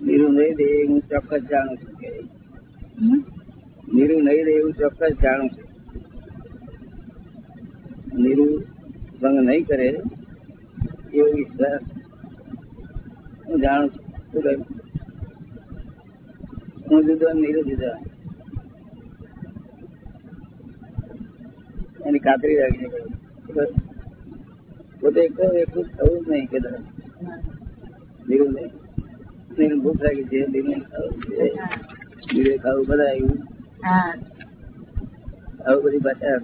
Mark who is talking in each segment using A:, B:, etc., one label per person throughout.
A: નીરું નહીં દે એ હું ચોક્કસ જાણું છું કે
B: હમ?
A: નીરું નહીં દે એવું ચોક્કસ જાણું છું નીરું ભંગ નહીં કરે એવો વિશ્વાસ હું જાણું છું શું કહ્યું હું જુદો અને નીરું જુદા એની ખાતરી રાખીને કહ્યું શું કહ્યું? પોતે એક એકલું થવું જ નહીં કે નીરું નહીં નીરું ભૂખ લાગી છે ખાવું છે ખાવું બધા આવ્યું આવું બધી ભાષા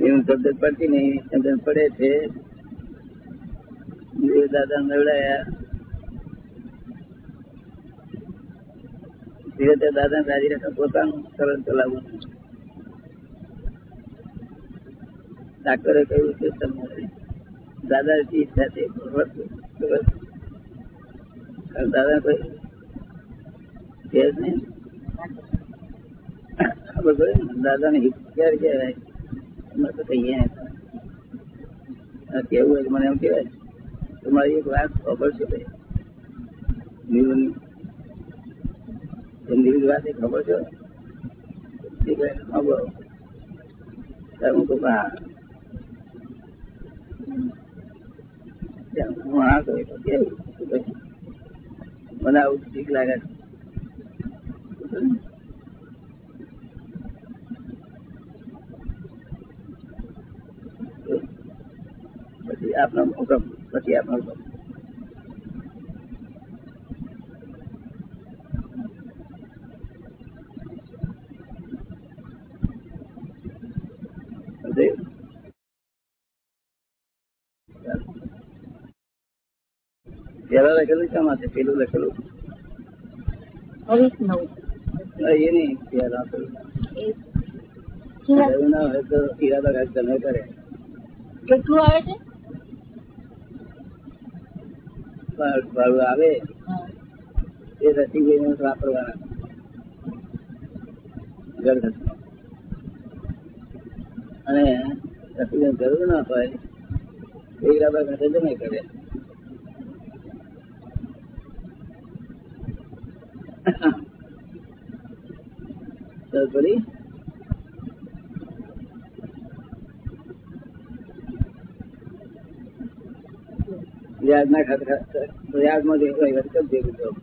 A: એવું શબ્દ પડતી નહીં શબ્દ પડે છે. દેવ દાદા નવડાયા. ધીરે દાદા રાજી રાખે પોતાનું સરળ ચલાવવું ડાક્ટરે કહ્યું છે તમને દાદાજી? કારણ દાદા કોઈ છે જ નહીં. ખબર તો કેવું મને એમ કહેવાય તમારી એક વાત ખબર છે ભાઈ. નીરુની નીરુની વાત ખબર છે? કહે, હા કહું હા ત્યાં હું હા કહું તો કેવું શું કહે? મને આવું ઠીક લાગે છે પછી આપનો હુકમ પછી આપનો હુકમ પેલા લખેલું શા માટે? પેલું લખેલું? એ નહીં પેલા પેલું.
B: એ કેવા-
A: એવું ના હોય તો ઈરાદા કાંઈક તમે કરે.
B: કેટલું આવે છે?
A: ભાડું ભાડું આવે?
B: હા.
A: એ રસીભાઈને વાપરવાના. ઘર. અને રસીભાઈ જરૂર ના હોય એ ઈરાદા ખાતે જમે કરે તો પડી વ્યાજ ના ખાતે વ્યાજમાં જે હોય વખત ભેગું થયું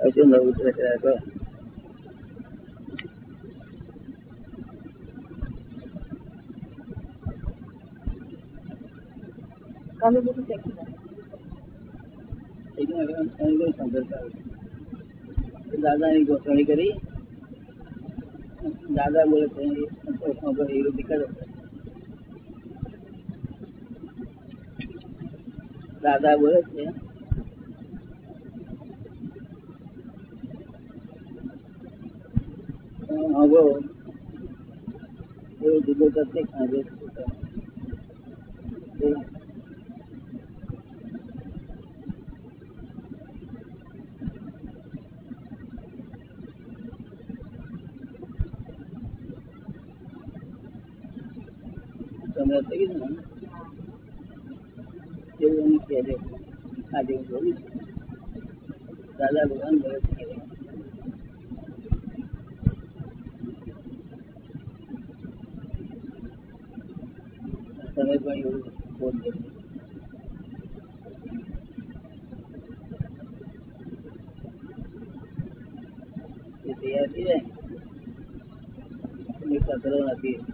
A: હજુ નવું છે તો
B: કાલે બધું શીખી જાય.
A: દાદાની ગોઠવણી કરી દાદા બોલે છે સંતોષમાં કોઈ વિરોધી કરો દાદા બોલે છે હવે એવું જુદો કરશે ખાજે તમે થઈ ગયું ને એવું એમ કહેજે આજે હું બોલું છું દાદા ભગવાન બોલે છે કે તમે પણ એવું બોલજો એ તૈયાર થઈ જાય એની કચરો નથી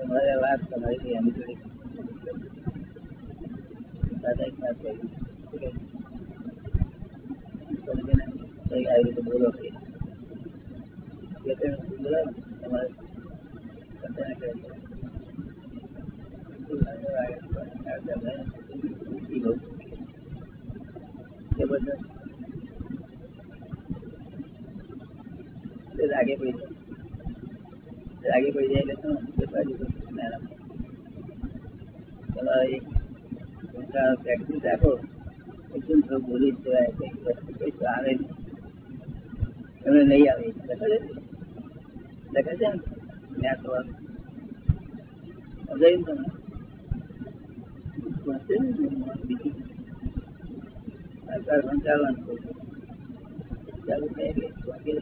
A: તમારે વાત તમારી એની જોડે દાદા એક વાત કહી કે તમે છે ને કંઈક આવી રીતે બોલો કે કે તે બોલાવો ને, તમારે બધાને કહે છે. ઈ બહુ જબરદસ્ત તે રાગે પડી જાય રાગે પડી જાય એટલે શું કે બાજુ નાના તમારે એક પ્રેક્ટિસ રાખો એકદમ થોડું બોલી જ જવાય કંઈક વસ્તુ કંઈક આવે નહીં એમને નહીં આવે લખે છે ને? લખે છે ને જ્ઞાન થવાનું સમજાયું ને તમને વાંચે ને બીજું આકાર વંચાવવાનું કહું છું. ચાલુ થાય એટલે વાંચી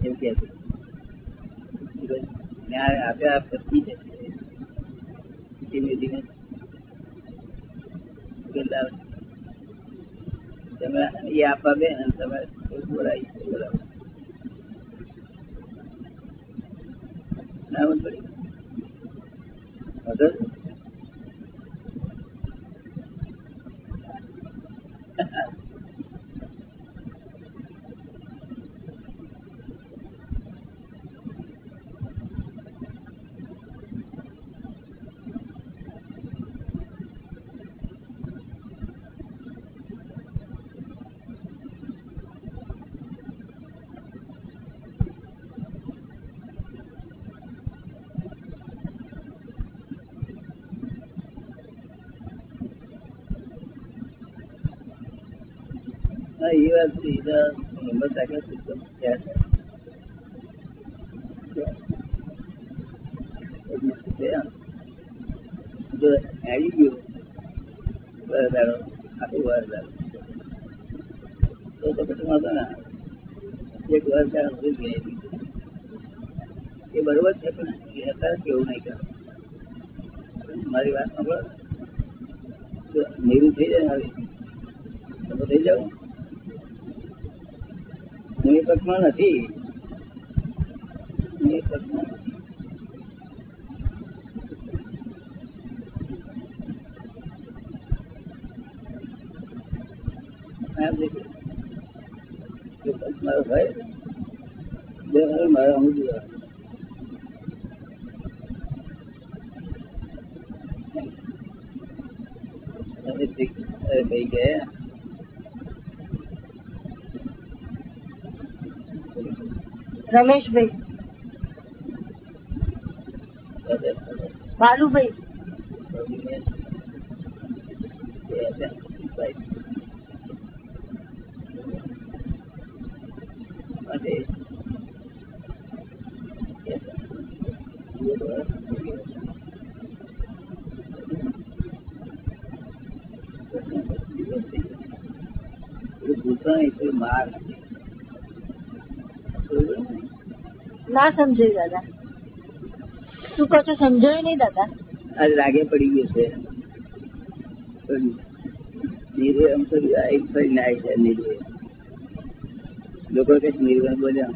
A: એવું કહે છે જ્ઞાન આપ્યા પછી છે ધીમે ધીમે કેટલા તમે એ આપવા બે અને તમે બોલાવી બોલાવો ના બંધ પડી હા, એ વાત છે. એ તો હિંમત છે, તો જો ગયું વરદારો આખું વરદારો તો તો પછી વાંધો ના. એક વરદારો ભૂલી એ બરોબર છે, પણ એ અત્યારે કેવું નહીં કરે. મારી વાત સાંભળો. નીરું થઈ જાય, આવી તમે થઈ જાઓ હું એ પક્ષમાં નથી હું એ પક્ષમાં નથી. આ દેખો. જો પક્ષ મારો હોય જો હવે મારે હું જોવા હવે શીખ- હવે ભાઈ ગયા
B: રમેશભાઈ
A: હવે
B: બાલુભાઈ
A: માર
B: ના સમજાયું દાદા શું કહો છો સમજાયું નહીં દાદા
A: આજ રાગે પડી ગયો છે પણ નીરવે આમ તો એક ફરી ના આવી જાય નીરવે લોકો કે નીરવે બોલ્યા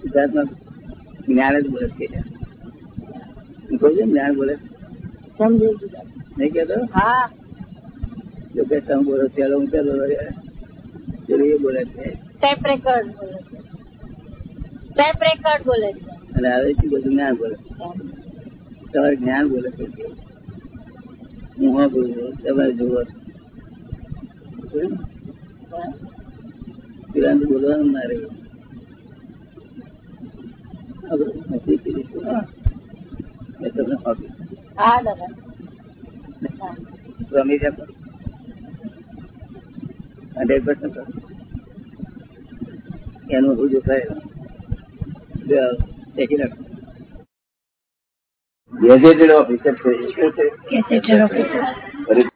A: સિદ્ધાર્થમાં જ્ઞાન જ બોલે છે હું કહું છું ને જ્ઞાન બોલે
B: સમજાયું દાદા
A: નહીં કહેતો
B: હા
A: જો કે તમે બોલો ચાલો હું ચાલો પેલું એ બોલે છે
B: ટેપ રેકર્ડ બોલે છે ટેપ રેકર્ડ બોલે છે
A: અને હવે શું બધું જ્ઞાન બોલે તમારે જ્ઞાન બોલે છે હું હા બોલું છું તમારે જુઓ પેલા તો બોલવાનું ના રહ્યું હવે નથી કીધું. હા. મેં તમને આપી
B: હા દાદા હા
A: સ્વામી આપો હંડ્રેડ પર્સન્ટ એનું ઉજો થયેલું ગેઝેટેડ ઓફિસર છે
C: ઓફિસર